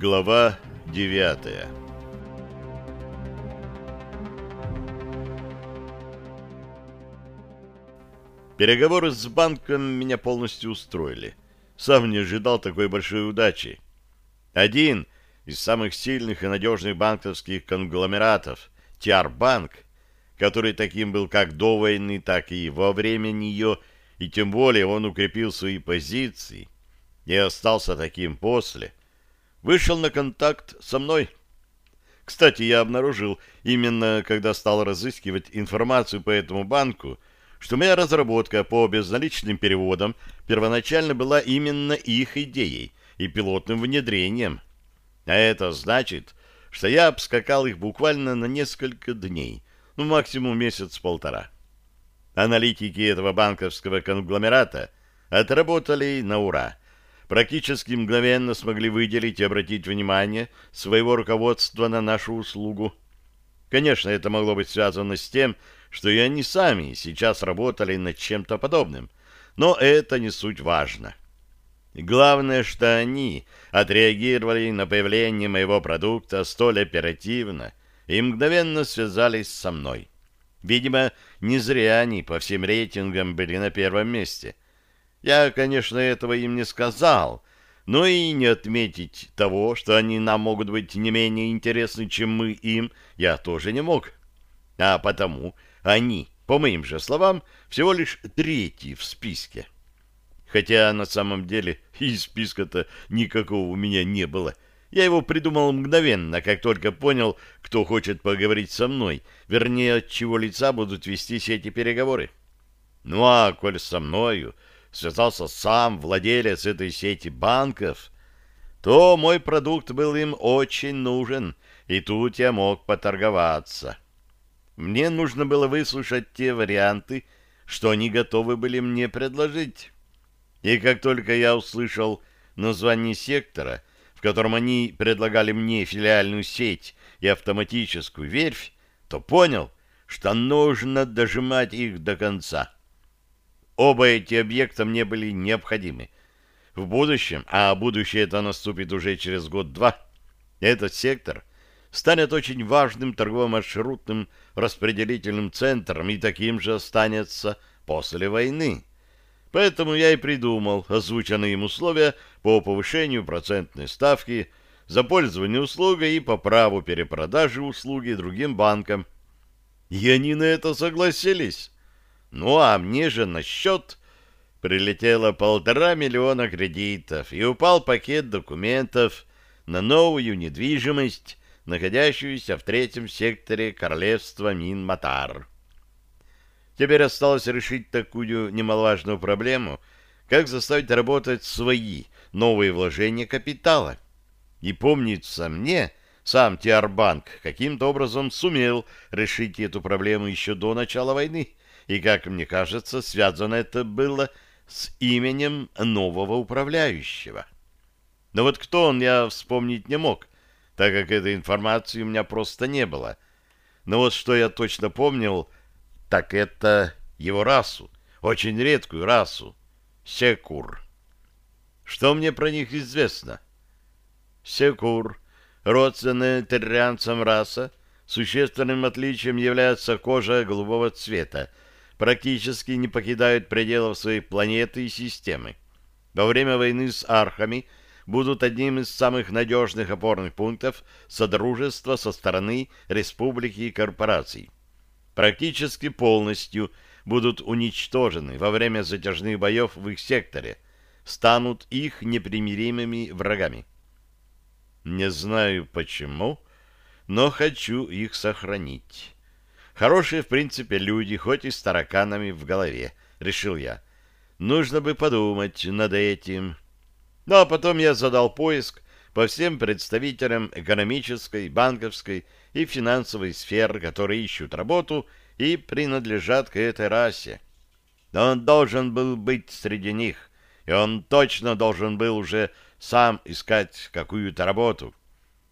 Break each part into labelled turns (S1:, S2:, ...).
S1: Глава девятая Переговоры с банком меня полностью устроили. Сам не ожидал такой большой удачи. Один из самых сильных и надежных банковских конгломератов, Тиарбанк, который таким был как до войны, так и во время нее, и тем более он укрепил свои позиции и остался таким после, вышел на контакт со мной. Кстати, я обнаружил, именно когда стал разыскивать информацию по этому банку, что моя разработка по безналичным переводам первоначально была именно их идеей и пилотным внедрением. А это значит, что я обскакал их буквально на несколько дней, ну максимум месяц-полтора. Аналитики этого банковского конгломерата отработали на ура. Практически мгновенно смогли выделить и обратить внимание своего руководства на нашу услугу. Конечно, это могло быть связано с тем, что и они сами сейчас работали над чем-то подобным. Но это не суть важно. Главное, что они отреагировали на появление моего продукта столь оперативно и мгновенно связались со мной. Видимо, не зря они по всем рейтингам были на первом месте. Я, конечно, этого им не сказал, но и не отметить того, что они нам могут быть не менее интересны, чем мы им, я тоже не мог. А потому они, по моим же словам, всего лишь третий в списке. Хотя на самом деле и списка-то никакого у меня не было. Я его придумал мгновенно, как только понял, кто хочет поговорить со мной, вернее, от чего лица будут вестись эти переговоры. Ну а коль со мною связался сам владелец этой сети банков, то мой продукт был им очень нужен, и тут я мог поторговаться. Мне нужно было выслушать те варианты, что они готовы были мне предложить. И как только я услышал название сектора, в котором они предлагали мне филиальную сеть и автоматическую верфь, то понял, что нужно дожимать их до конца. Оба эти объекта мне были необходимы. В будущем, а будущее это наступит уже через год-два, этот сектор станет очень важным торгово-маршрутным распределительным центром и таким же останется после войны. Поэтому я и придумал озвученные им условия по повышению процентной ставки за пользование услугой и по праву перепродажи услуги другим банкам. И они на это согласились. Ну а мне же на счет прилетело полтора миллиона кредитов и упал пакет документов на новую недвижимость находящуюся в третьем секторе королевства Минматар. Теперь осталось решить такую немаловажную проблему, как заставить работать свои новые вложения капитала. И помнится мне, сам Тиарбанк каким-то образом сумел решить эту проблему еще до начала войны, и, как мне кажется, связано это было с именем нового управляющего. Но вот кто он, я вспомнить не мог, так как этой информации у меня просто не было. Но вот что я точно помнил, так это его расу, очень редкую расу, секур. Что мне про них известно? Секур, родственная террианцам раса, существенным отличием является кожа голубого цвета, практически не покидают пределов своей планеты и системы. Во время войны с архами – будут одним из самых надежных опорных пунктов Содружества со стороны республики и корпораций. Практически полностью будут уничтожены во время затяжных боев в их секторе, станут их непримиримыми врагами. Не знаю почему, но хочу их сохранить. Хорошие, в принципе, люди, хоть и с тараканами в голове, решил я. Нужно бы подумать над этим. Ну а потом я задал поиск по всем представителям экономической, банковской и финансовой сфер, которые ищут работу и принадлежат к этой расе. Он должен был быть среди них, и он точно должен был уже сам искать какую-то работу.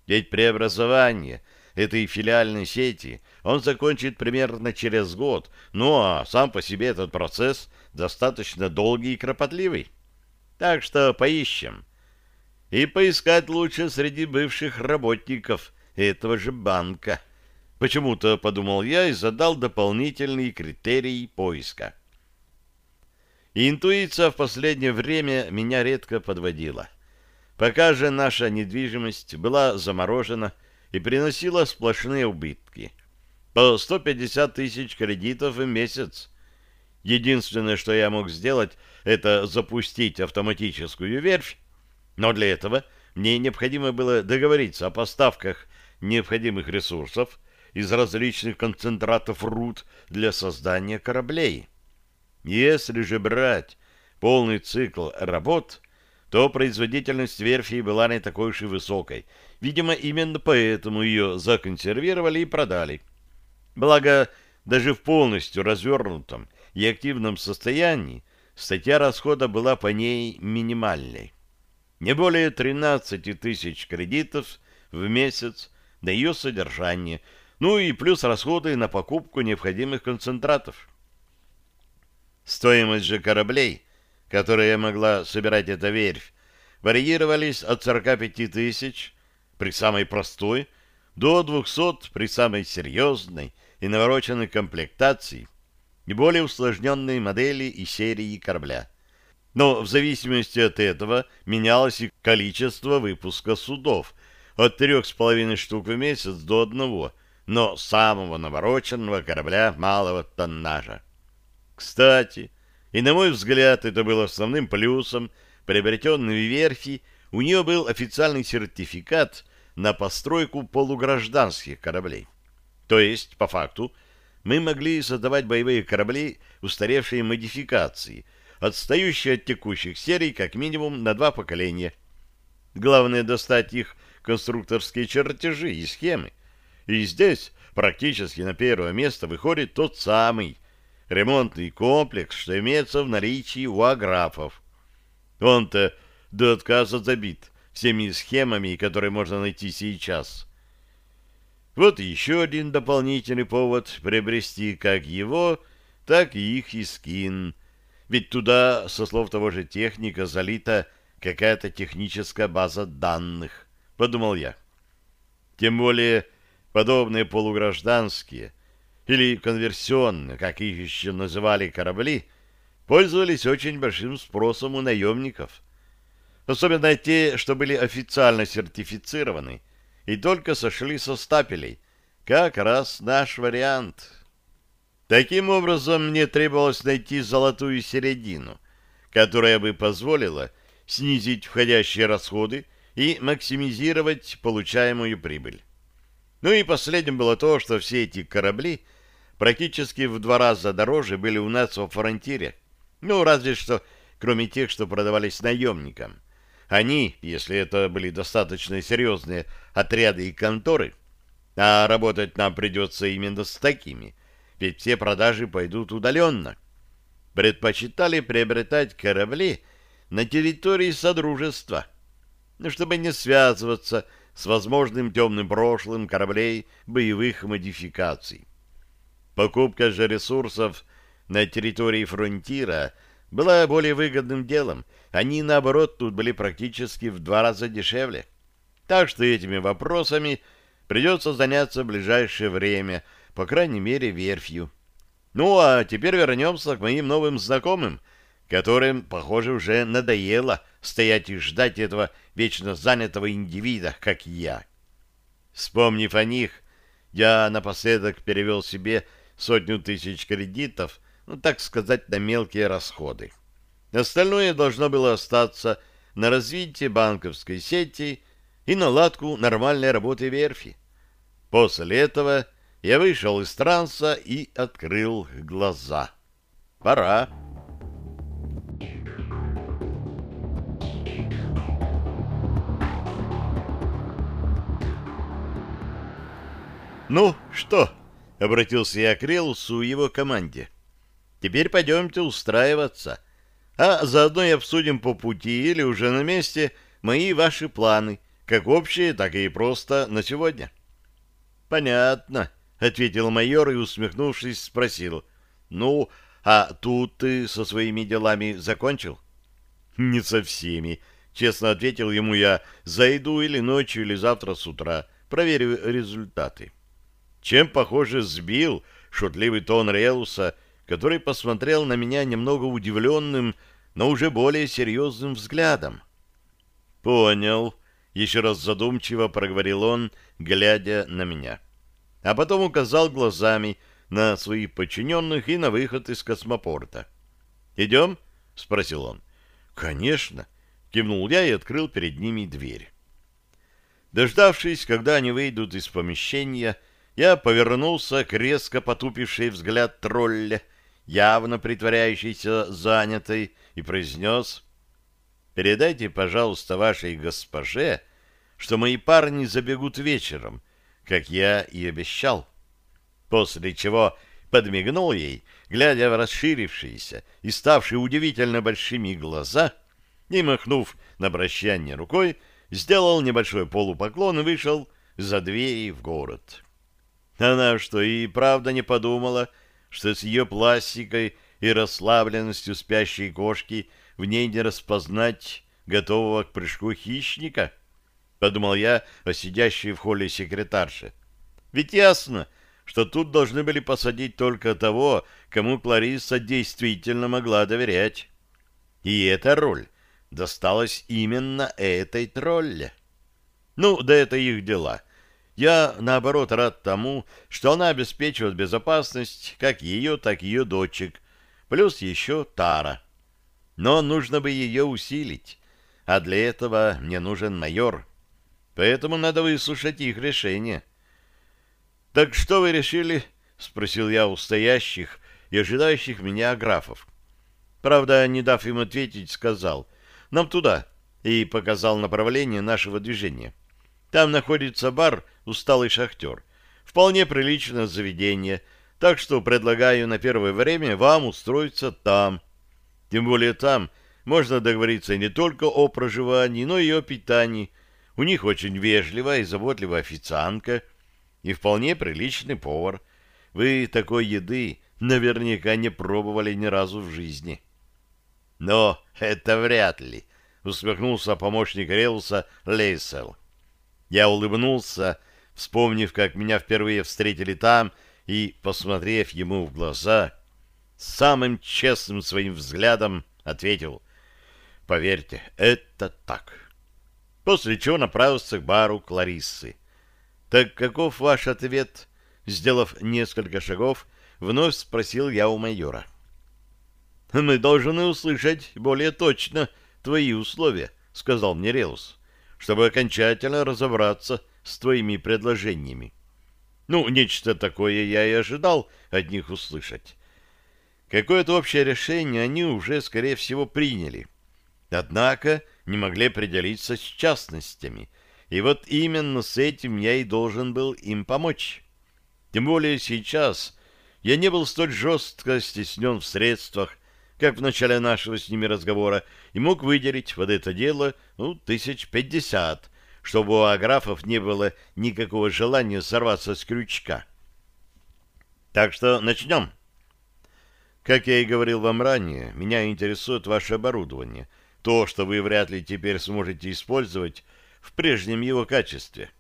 S1: Ведь преобразование этой филиальной сети он закончит примерно через год, ну а сам по себе этот процесс достаточно долгий и кропотливый. Так что поищем. и поискать лучше среди бывших работников этого же банка. Почему-то подумал я и задал дополнительный критерий поиска. Интуиция в последнее время меня редко подводила. Пока же наша недвижимость была заморожена и приносила сплошные убытки. По 150 тысяч кредитов в месяц. Единственное, что я мог сделать, это запустить автоматическую верфь, но для этого мне необходимо было договориться о поставках необходимых ресурсов из различных концентратов руд для создания кораблей. Если же брать полный цикл работ, то производительность верфи была не такой уж и высокой. Видимо, именно поэтому ее законсервировали и продали. Благо, даже в полностью развернутом и активном состоянии статья расхода была по ней минимальной. Не более 13 тысяч кредитов в месяц на ее содержание, ну и плюс расходы на покупку необходимых концентратов. Стоимость же кораблей, которые могла собирать эта верфь, варьировались от 45 тысяч при самой простой до 200 при самой серьезной и навороченной комплектации и более усложненной модели и серии корабля. Но в зависимости от этого менялось и количество выпуска судов от трех с половиной штук в месяц до одного, но самого навороченного корабля малого тоннажа. Кстати, и на мой взгляд это было основным плюсом приобретенной верфи, у нее был официальный сертификат на постройку полугражданских кораблей. То есть, по факту, мы могли создавать боевые корабли устаревшей модификации – отстающие от текущих серий как минимум на два поколения. Главное достать их конструкторские чертежи и схемы. И здесь практически на первое место выходит тот самый ремонтный комплекс, что имеется в наличии у аграфов. Он-то до отказа забит всеми схемами, которые можно найти сейчас. Вот еще один дополнительный повод приобрести как его, так и их искин — ведь туда, со слов того же техника, залита какая-то техническая база данных, подумал я. Тем более подобные полугражданские или конверсионные, как их еще называли корабли, пользовались очень большим спросом у наемников. Особенно те, что были официально сертифицированы и только сошли со стапелей. Как раз наш вариант. Таким образом, мне требовалось найти золотую середину, которая бы позволила снизить входящие расходы и максимизировать получаемую прибыль. Ну и последним было то, что все эти корабли практически в два раза дороже были у нас во фронтире. Ну, разве что, кроме тех, что продавались наемникам. Они, если это были достаточно серьезные отряды и конторы, а работать нам придется именно с такими – ведь все продажи пойдут удаленно. Предпочитали приобретать корабли на территории Содружества, ну, чтобы не связываться с возможным темным прошлым кораблей боевых модификаций. Покупка же ресурсов на территории фронтира была более выгодным делом. Они, наоборот, тут были практически в два раза дешевле. Так что этими вопросами придется заняться в ближайшее время – по крайней мере, верфью. Ну, а теперь вернемся к моим новым знакомым, которым, похоже, уже надоело стоять и ждать этого вечно занятого индивида, как я. Вспомнив о них, я напоследок перевел себе сотню тысяч кредитов, ну, так сказать, на мелкие расходы. Остальное должно было остаться на развитие банковской сети и наладку нормальной работы верфи. После этого я вышел из транса и открыл глаза. Пора. «Ну, что?» — обратился я к Релусу и его команде. «Теперь пойдемте устраиваться, а заодно и обсудим по пути или уже на месте мои и ваши планы, как общие, так и просто на сегодня». «Понятно», — ответил майор и, усмехнувшись, спросил. — Ну, а тут ты со своими делами закончил? — Не со всеми, — Честно ответил ему я, зайду или ночью, или завтра с утра. Проверю результаты. Чем, похоже, сбил шутливый тон Реуса, который посмотрел на меня немного удивленным, но уже более серьезным взглядом. «Понял», — еще раз задумчиво проговорил он, глядя на меня. А потом указал глазами на своих подчиненных и на выход из космопорта. «Идем?» — спросил он. «Конечно», — кивнул я и открыл перед ними дверь. Дождавшись, когда они выйдут из помещения, я повернулся к резко потупившей взгляд тролля, явно притворяющейся занятой, и произнес «Передайте, пожалуйста, вашей госпоже, что мои парни забегут вечером, как я и обещал». После чего подмигнул ей, глядя в расширившиеся и ставшие удивительно большими глаза, и, махнув на прощание рукой, сделал небольшой полупоклон и вышел за двери в город. Она что, и правда не подумала, что с ее пластикой и расслабленностью спящей кошки в ней не распознать готового к прыжку хищника? Подумал я о сидящей в холле секретарше. Ведь ясно, что тут должны были посадить только того, кому Клариса действительно могла доверять. И эта роль досталась именно этой тролле. Ну, да это их дела. Я, наоборот, рад тому, что она обеспечивает безопасность как ее, так и ее дочек, плюс еще Тара. Но нужно бы ее усилить, а для этого мне нужен майор. Поэтому надо выслушать их решение. «Так что вы решили?» — спросил я у стоящих и ожидающих меня графов. Правда, не дав им ответить, сказал «Нам туда» и показал направление нашего движения. Там находится бар «Усталый шахтер». Вполне приличное заведение, так что предлагаю на первое время вам устроиться там. Тем более там можно договориться не только о проживании, но и о питании. У них очень вежливая и заботливая официантка — и вполне приличный повар. Вы такой еды наверняка не пробовали ни разу в жизни. — Но это вряд ли, — усмехнулся помощник Реуса Лейсел. Я улыбнулся, вспомнив, как меня впервые встретили там, и, посмотрев ему в глаза, самым честным своим взглядом ответил «Поверьте, это так». После чего направился к бару Клариссы. «Так каков ваш ответ?» Сделав несколько шагов, вновь спросил я у майора. «Мы должны услышать более точно твои условия», — сказал мне Реус, «чтобы окончательно разобраться с твоими предложениями». Ну, нечто такое я и ожидал от них услышать. Какое-то общее решение они уже, скорее всего, приняли. Однако не могли определиться с частностями — и вот именно с этим я и должен был им помочь. Тем более сейчас я не был столь жестко стеснен в средствах, как в начале нашего с ними разговора, и мог выделить под это дело ну, тысяч пятьдесят, чтобы у аграфов не было никакого желания сорваться с крючка. Так что начнем. Как я и говорил вам ранее, меня интересует ваше оборудование. То, что вы вряд ли теперь сможете использовать в прежнем его качестве.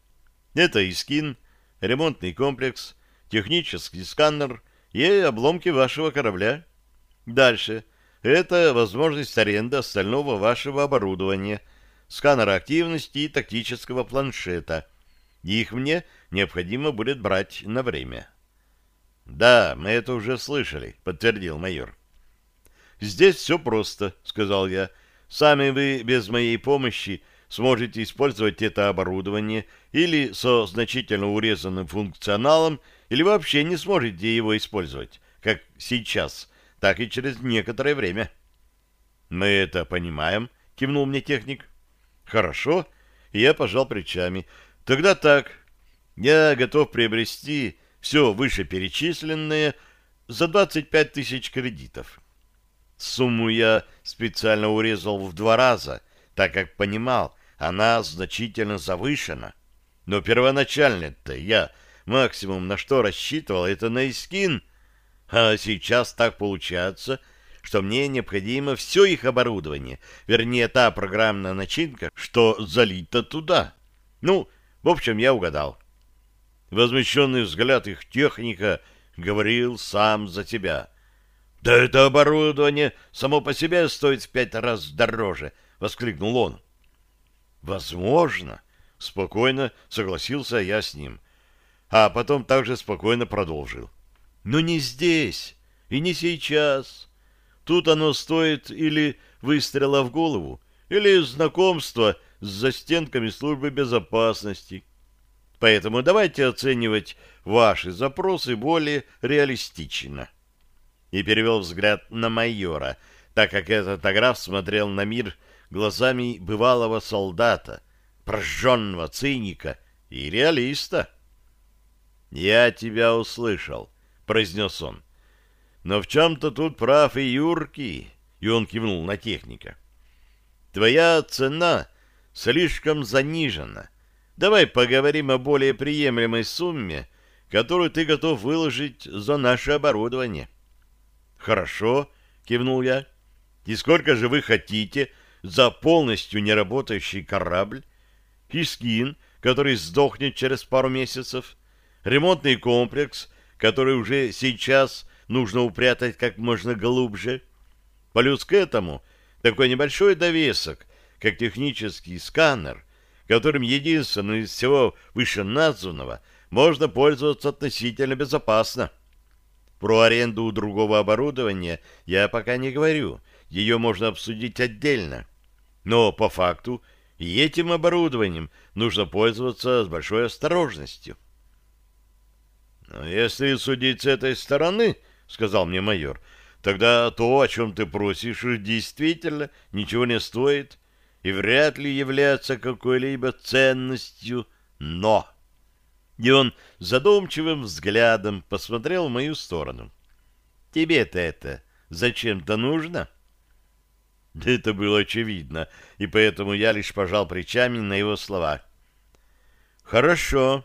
S1: Это и скин, ремонтный комплекс, технический сканер и обломки вашего корабля. Дальше. Это возможность аренды остального вашего оборудования, сканера активности и тактического планшета. Их мне необходимо будет брать на время. «Да, мы это уже слышали», — подтвердил майор. «Здесь все просто», — сказал я. «Сами вы без моей помощи сможете использовать это оборудование или со значительно урезанным функционалом, или вообще не сможете его использовать, как сейчас, так и через некоторое время. «Мы это понимаем», — кивнул мне техник. «Хорошо», — я пожал плечами. «Тогда так. Я готов приобрести все вышеперечисленное за 25 тысяч кредитов». Сумму я специально урезал в два раза, так как понимал, она значительно завышена. Но первоначально-то я максимум на что рассчитывал, это на искин. А сейчас так получается, что мне необходимо все их оборудование, вернее, та программная начинка, что залита туда. Ну, в общем, я угадал. Возмущенный взгляд их техника говорил сам за себя. «Да это оборудование само по себе стоит в пять раз дороже!» — воскликнул он. «Возможно!» — спокойно согласился я с ним. А потом также спокойно продолжил. «Но не здесь и не сейчас. Тут оно стоит или выстрела в голову, или знакомства с застенками службы безопасности. Поэтому давайте оценивать ваши запросы более реалистично. И перевел взгляд на майора, так как этот аграф смотрел на мир глазами бывалого солдата, прожженного циника и реалиста. «Я тебя услышал», — произнес он. «Но в чем-то тут прав и Юрки», — и он кивнул на техника. «Твоя цена слишком занижена» Давай поговорим о более приемлемой сумме, которую ты готов выложить за наше оборудование. Хорошо, кивнул я. И сколько же вы хотите за полностью неработающий корабль? Искин, который сдохнет через пару месяцев? Ремонтный комплекс, который уже сейчас нужно упрятать как можно глубже? Плюс к этому такой небольшой довесок, как технический сканер, которым единственным из всего вышеназванного можно пользоваться относительно безопасно. Про аренду другого оборудования я пока не говорю, ее можно обсудить отдельно. Но по факту и этим оборудованием нужно пользоваться с большой осторожностью. «Но если судить с этой стороны, — сказал мне майор, — тогда то, о чем ты просишь, действительно ничего не стоит, и вряд ли является какой-либо ценностью, но... И он задумчивым взглядом посмотрел в мою сторону. «Тебе-то это зачем-то нужно?» Это было очевидно, и поэтому я лишь пожал плечами на его слова. «Хорошо».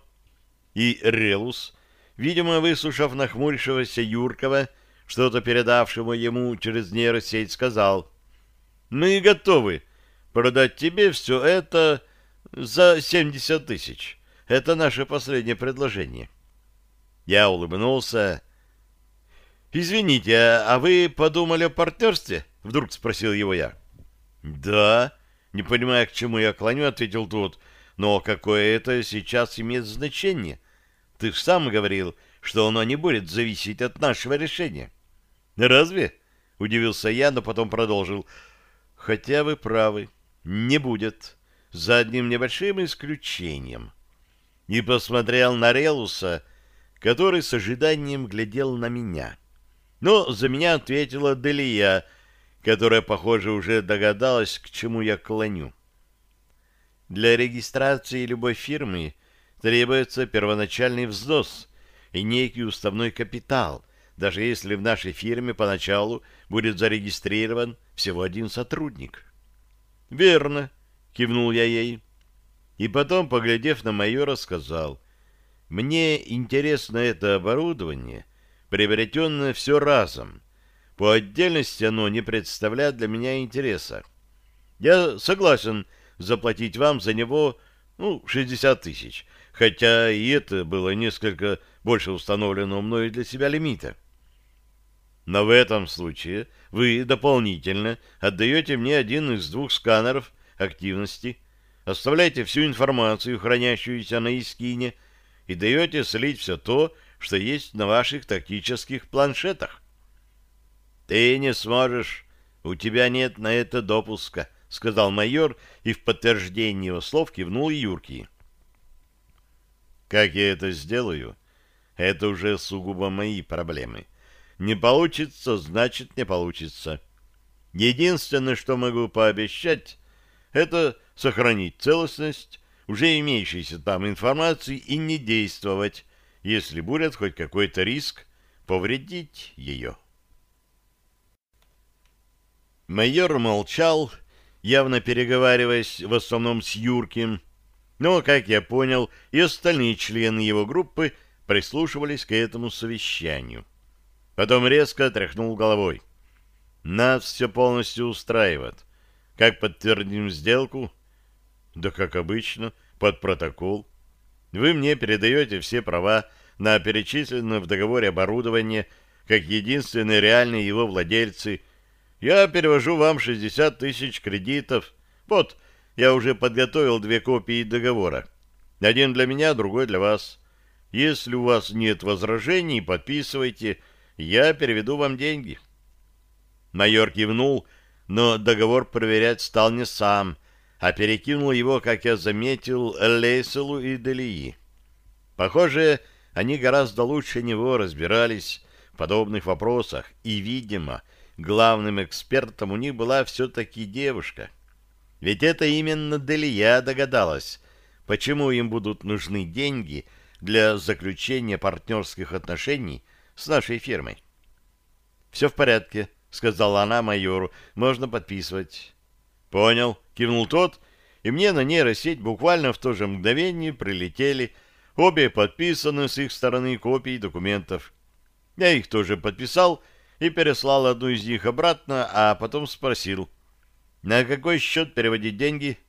S1: И Релус, видимо, выслушав нахмурившегося Юркова, что-то передавшему ему через нейросеть, сказал, «Мы готовы продать тебе все это за 70 тысяч. Это наше последнее предложение. Я улыбнулся. «Извините, а вы подумали о партнерстве?» — вдруг спросил его я. «Да». Не понимая, к чему я клоню, ответил тот. «Но какое это сейчас имеет значение? Ты же сам говорил, что оно не будет зависеть от нашего решения». «Разве?» — удивился я, но потом продолжил. «Хотя вы правы не будет, за одним небольшим исключением. И посмотрел на Релуса, который с ожиданием глядел на меня. Но за меня ответила Делия, которая, похоже, уже догадалась, к чему я клоню. Для регистрации любой фирмы требуется первоначальный взнос и некий уставной капитал, даже если в нашей фирме поначалу будет зарегистрирован всего один сотрудник. «Верно», — кивнул я ей. И потом, поглядев на майора, сказал, «Мне интересно это оборудование, приобретенное все разом. По отдельности оно не представляет для меня интереса. Я согласен заплатить вам за него, ну, 60 тысяч, хотя и это было несколько больше установленного мной для себя лимита. Но в этом случае вы дополнительно отдаете мне один из двух сканеров активности, оставляете всю информацию, хранящуюся на Искине, и даете слить все то, что есть на ваших тактических планшетах. «Ты не сможешь, у тебя нет на это допуска», — сказал майор, и в подтверждение его слов кивнул Юрки. «Как я это сделаю, это уже сугубо мои проблемы». Не получится, значит, не получится. Единственное, что могу пообещать, это сохранить целостность уже имеющейся там информации и не действовать, если будет хоть какой-то риск повредить ее. Майор молчал, явно переговариваясь в основном с Юрким, но, как я понял, и остальные члены его группы прислушивались к этому совещанию. Потом резко тряхнул головой. Нас все полностью устраивает. Как подтвердим сделку? Да как обычно, под протокол. Вы мне передаете все права на перечисленное в договоре оборудование как единственные реальные его владельцы. Я перевожу вам 60 тысяч кредитов. Вот, я уже подготовил две копии договора. Один для меня, другой для вас. Если у вас нет возражений, подписывайте, я переведу вам деньги. Майор кивнул, но договор проверять стал не сам, а перекинул его, как я заметил, Лейселу и Делии. Похоже, они гораздо лучше него разбирались в подобных вопросах, и, видимо, главным экспертом у них была все-таки девушка. Ведь это именно Делия догадалась, почему им будут нужны деньги для заключения партнерских отношений с нашей фирмой. «Все в порядке», — сказала она майору, — «можно подписывать». «Понял», — кивнул тот, и мне на нейросеть буквально в то же мгновение прилетели обе подписаны с их стороны копии документов. Я их тоже подписал и переслал одну из них обратно, а потом спросил, на какой счет переводить деньги —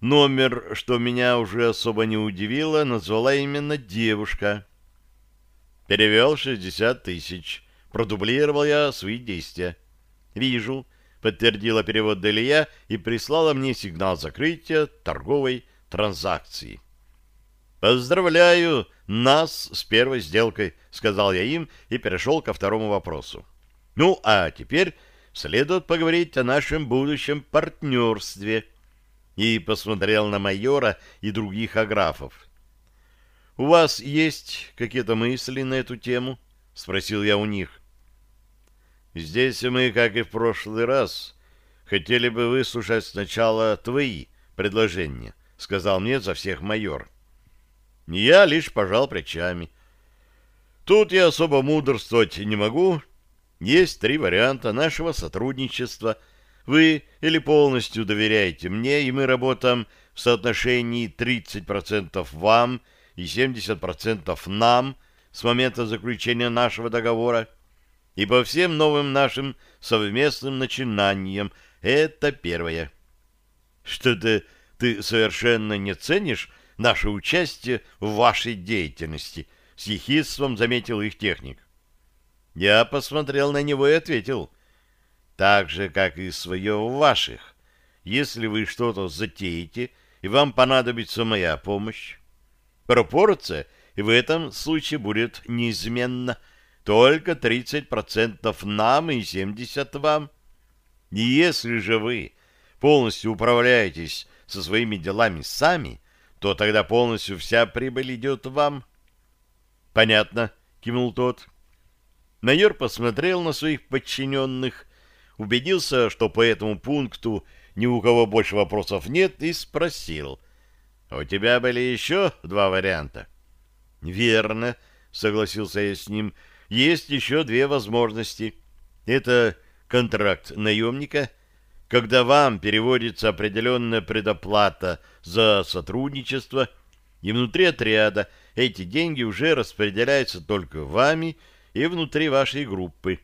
S1: Номер, что меня уже особо не удивило, назвала именно девушка. Перевел 60 тысяч. Продублировал я свои действия. «Вижу», — подтвердила перевод Делия и прислала мне сигнал закрытия торговой транзакции. «Поздравляю нас с первой сделкой», — сказал я им и перешел ко второму вопросу. «Ну, а теперь следует поговорить о нашем будущем партнерстве» и посмотрел на майора и других аграфов. — У вас есть какие-то мысли на эту тему? — спросил я у них. — Здесь мы, как и в прошлый раз, хотели бы выслушать сначала твои предложения, — сказал мне за всех майор. Я лишь пожал плечами. Тут я особо мудрствовать не могу. Есть три варианта нашего сотрудничества — вы или полностью доверяете мне, и мы работаем в соотношении 30% вам и 70% нам с момента заключения нашего договора, и по всем новым нашим совместным начинаниям. Это первое. Что-то ты совершенно не ценишь наше участие в вашей деятельности, с ехидством заметил их техник. Я посмотрел на него и ответил — так же, как и свое в ваших. Если вы что-то затеете, и вам понадобится моя помощь, пропорция в этом случае будет неизменна. Только 30% нам и 70% вам. И если же вы полностью управляетесь со своими делами сами, то тогда полностью вся прибыль идет вам. Понятно, кивнул тот. Майор посмотрел на своих подчиненных убедился, что по этому пункту ни у кого больше вопросов нет, и спросил. «У тебя были еще два варианта?» «Верно», — согласился я с ним. «Есть еще две возможности. Это контракт наемника, когда вам переводится определенная предоплата за сотрудничество, и внутри отряда эти деньги уже распределяются только вами и внутри вашей группы.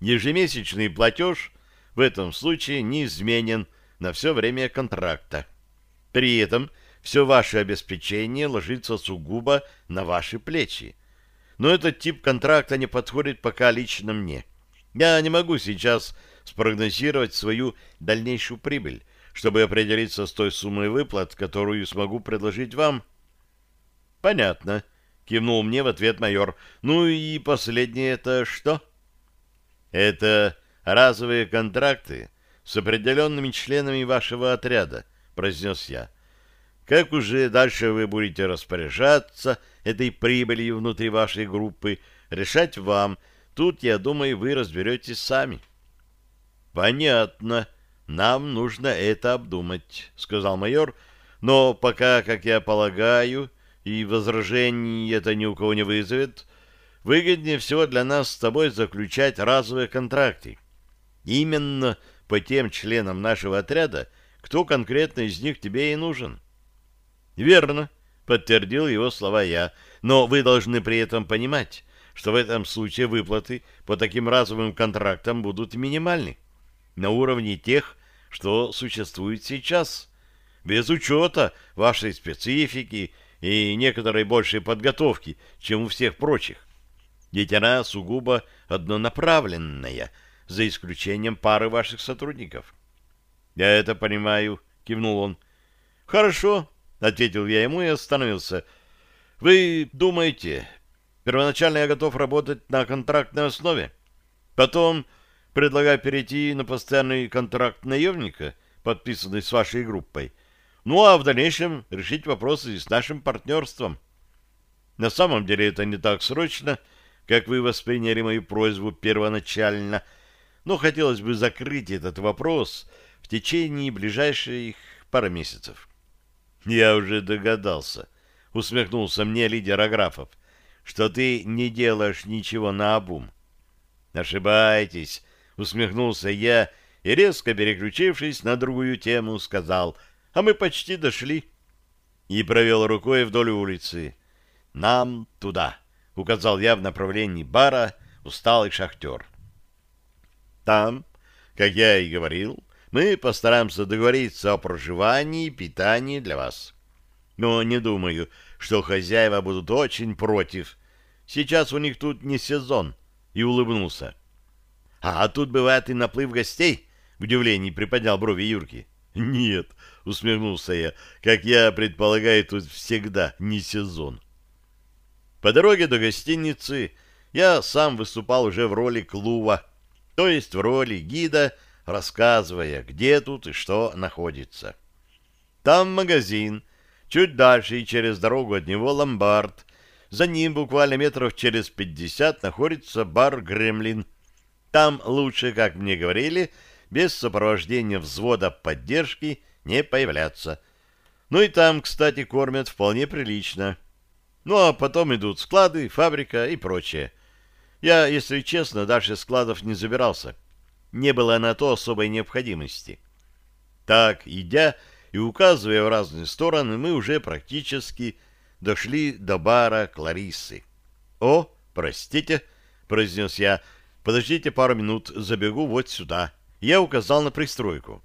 S1: Ежемесячный платеж в этом случае неизменен на все время контракта. При этом все ваше обеспечение ложится сугубо на ваши плечи. Но этот тип контракта не подходит пока лично мне. Я не могу сейчас спрогнозировать свою дальнейшую прибыль, чтобы определиться с той суммой выплат, которую смогу предложить вам. Понятно, кивнул мне в ответ майор. Ну и последнее это что? Это разовые контракты с определенными членами вашего отряда, произнес я. Как уже дальше вы будете распоряжаться этой прибылью внутри вашей группы, решать вам. Тут, я думаю, вы разберетесь сами. Понятно. Нам нужно это обдумать, сказал майор. Но пока, как я полагаю, и возражений это ни у кого не вызовет, Выгоднее всего для нас с тобой заключать разовые контракты. Именно по тем членам нашего отряда, кто конкретно из них тебе и нужен. Верно, подтвердил его слова я, но вы должны при этом понимать, что в этом случае выплаты по таким разовым контрактам будут минимальны, на уровне тех, что существует сейчас, без учета вашей специфики и некоторой большей подготовки, чем у всех прочих. Ведь она сугубо однонаправленная, за исключением пары ваших сотрудников. «Я это понимаю», — кивнул он. «Хорошо», — ответил я ему и остановился. «Вы думаете, первоначально я готов работать на контрактной основе? Потом предлагаю перейти на постоянный контракт наемника, подписанный с вашей группой, ну а в дальнейшем решить вопросы с нашим партнерством. На самом деле это не так срочно, как вы восприняли мою просьбу первоначально, но хотелось бы закрыть этот вопрос в течение ближайших пары месяцев. Я уже догадался, усмехнулся мне лидер Аграфов, что ты не делаешь ничего наобум. Ошибаетесь, усмехнулся я и, резко переключившись на другую тему, сказал — а мы почти дошли. И провел рукой вдоль улицы. «Нам туда», — указал я в направлении бара усталый шахтер. «Там, как я и говорил, мы постараемся договориться о проживании и питании для вас. Но не думаю, что хозяева будут очень против. Сейчас у них тут не сезон», — и улыбнулся. «А тут бывает и наплыв гостей?» — в удивлении приподнял брови Юрки. «Нет, усмехнулся я. Как я предполагаю, тут всегда не сезон. По дороге до гостиницы я сам выступал уже в роли клуба, то есть в роли гида, рассказывая, где тут и что находится. Там магазин, чуть дальше и через дорогу от него ломбард. За ним буквально метров через пятьдесят находится бар «Гремлин». Там лучше, как мне говорили, без сопровождения взвода поддержки не появляться. Ну и там, кстати, кормят вполне прилично. Ну а потом идут склады, фабрика и прочее. Я, если честно, дальше складов не забирался. Не было на то особой необходимости. Так, идя и указывая в разные стороны, мы уже практически дошли до бара Клариссы. «О, простите», — произнес я, — «подождите пару минут, забегу вот сюда». Я указал на пристройку.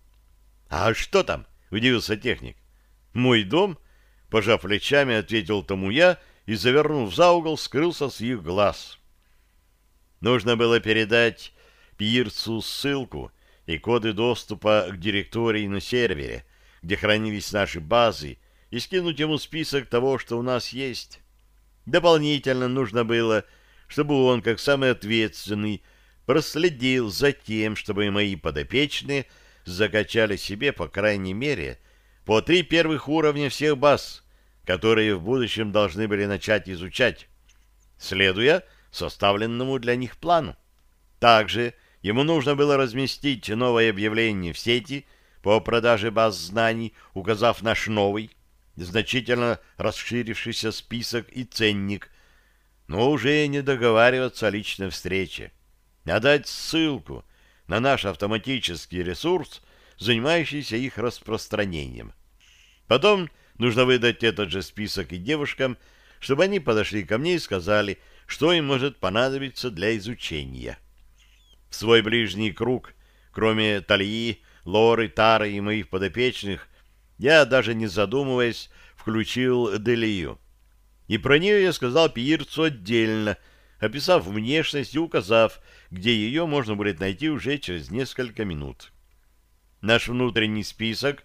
S1: «А что там?» удивился техник. «Мой дом?» — пожав плечами, ответил тому я и, завернув за угол, скрылся с их глаз. Нужно было передать Пирцу ссылку и коды доступа к директории на сервере, где хранились наши базы, и скинуть ему список того, что у нас есть. Дополнительно нужно было, чтобы он, как самый ответственный, проследил за тем, чтобы мои подопечные — закачали себе, по крайней мере, по три первых уровня всех баз, которые в будущем должны были начать изучать, следуя составленному для них плану. Также ему нужно было разместить новое объявление в сети по продаже баз знаний, указав наш новый, значительно расширившийся список и ценник, но уже не договариваться о личной встрече, а дать ссылку на наш автоматический ресурс, занимающийся их распространением. Потом нужно выдать этот же список и девушкам, чтобы они подошли ко мне и сказали, что им может понадобиться для изучения. В свой ближний круг, кроме Талии, Лоры, Тары и моих подопечных, я, даже не задумываясь, включил Делию. И про нее я сказал Пирцу отдельно — описав внешность и указав, где ее можно будет найти уже через несколько минут. Наш внутренний список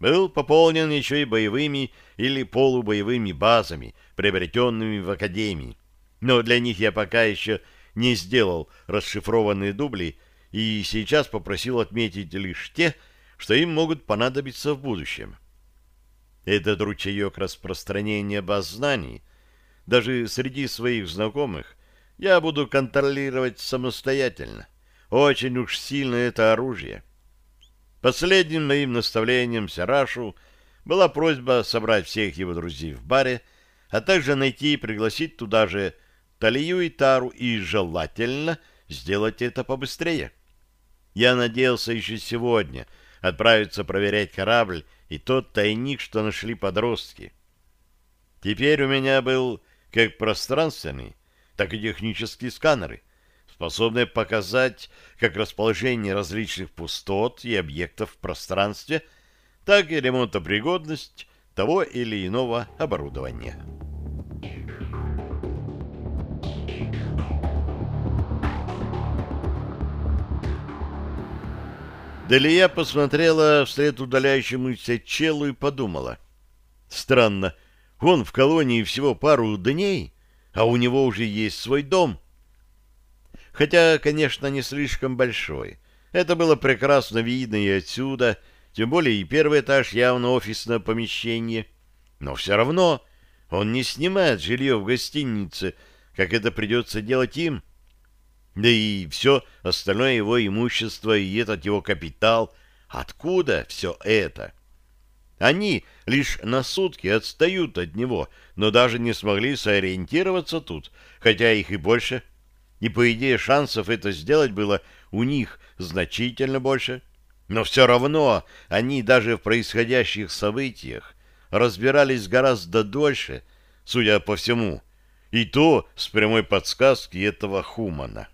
S1: был пополнен еще и боевыми или полубоевыми базами, приобретенными в Академии. Но для них я пока еще не сделал расшифрованные дубли и сейчас попросил отметить лишь те, что им могут понадобиться в будущем. Этот ручеек распространения баз знаний даже среди своих знакомых я буду контролировать самостоятельно. Очень уж сильно это оружие. Последним моим наставлением Сарашу была просьба собрать всех его друзей в баре, а также найти и пригласить туда же Талию и Тару, и желательно сделать это побыстрее. Я надеялся еще сегодня отправиться проверять корабль и тот тайник, что нашли подростки. Теперь у меня был как пространственный, так и технические сканеры, способные показать как расположение различных пустот и объектов в пространстве, так и ремонтопригодность того или иного оборудования. Далия посмотрела вслед удаляющемуся челу и подумала. Странно, он в колонии всего пару дней, а у него уже есть свой дом. Хотя, конечно, не слишком большой. Это было прекрасно видно и отсюда, тем более и первый этаж явно офисное помещение. Но все равно он не снимает жилье в гостинице, как это придется делать им. Да и все остальное его имущество и этот его капитал. Откуда все это? Они лишь на сутки отстают от него, но даже не смогли сориентироваться тут, хотя их и больше. И, по идее, шансов это сделать было у них значительно больше. Но все равно они даже в происходящих событиях разбирались гораздо дольше, судя по всему, и то с прямой подсказки этого Хумана.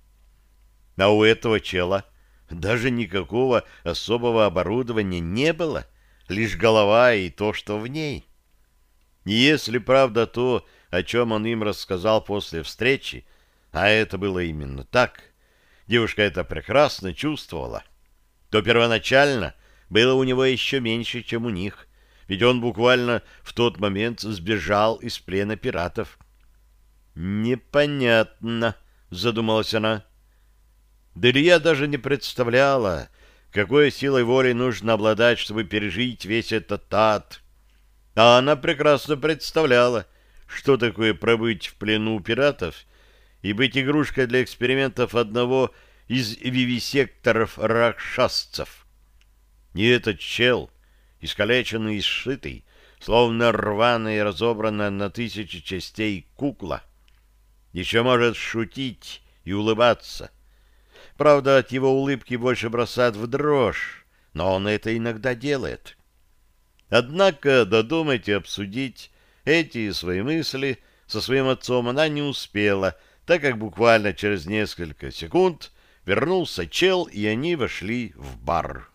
S1: А у этого чела даже никакого особого оборудования не было, лишь голова и то, что в ней. И если правда то, о чем он им рассказал после встречи, а это было именно так, девушка это прекрасно чувствовала, то первоначально было у него еще меньше, чем у них, ведь он буквально в тот момент сбежал из плена пиратов. «Непонятно», — задумалась она. Да Илья даже не представляла, какой силой воли нужно обладать, чтобы пережить весь этот ад. А она прекрасно представляла, что такое пробыть в плену у пиратов и быть игрушкой для экспериментов одного из вивисекторов ракшасцев. И этот чел, искалеченный и сшитый, словно рваная и разобранная на тысячи частей кукла, еще может шутить и улыбаться — Правда, от его улыбки больше бросает в дрожь, но он это иногда делает. Однако додумать и обсудить эти свои мысли со своим отцом она не успела, так как буквально через несколько секунд вернулся чел, и они вошли в бар.